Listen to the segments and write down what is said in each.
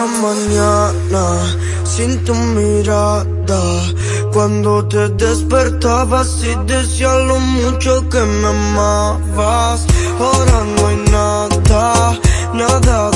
una mañana sin tu mirada. Cuando te despertabas y decía lo mucho que me amabas. Ahora no hay nada, nada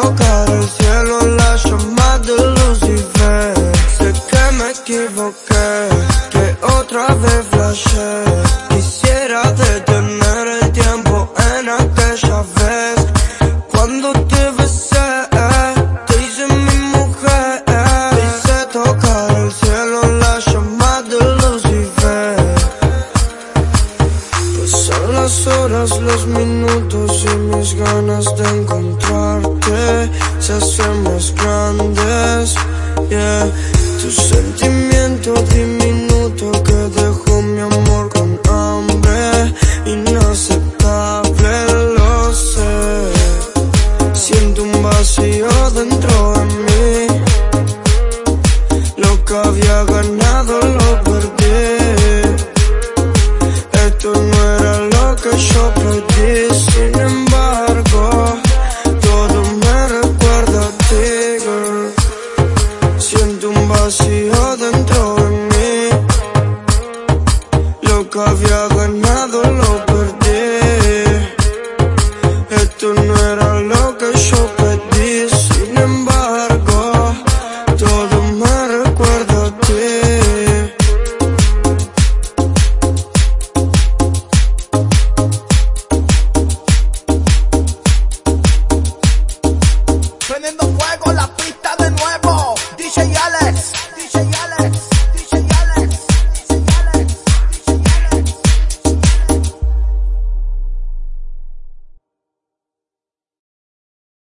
tocar el cielo la llama de Lucifer. Sé que me equivoqué, que otra vez flashé. Quisiera detener el tiempo en aquella vez. Cuando te besé, te hice mi mujer. Hice tocar el cielo la llama de Lucifer. Pasan las horas, los minutos y mis ganas de encontrarte se hacen más grandes. Yeah. Tu sentimiento diminuto que dejó mi amor con hambre, inaceptable, lo sé. Siento un vacío dentro de mí. Lo que había ganado lo vacío dentro de mí. Lo que había ganado lo perdí. Esto no era lo que yo pedí, sin embargo, todo me recuerda a ti. Prendiendo fuego la pista de nuevo. DJ Alex, DJ Alex.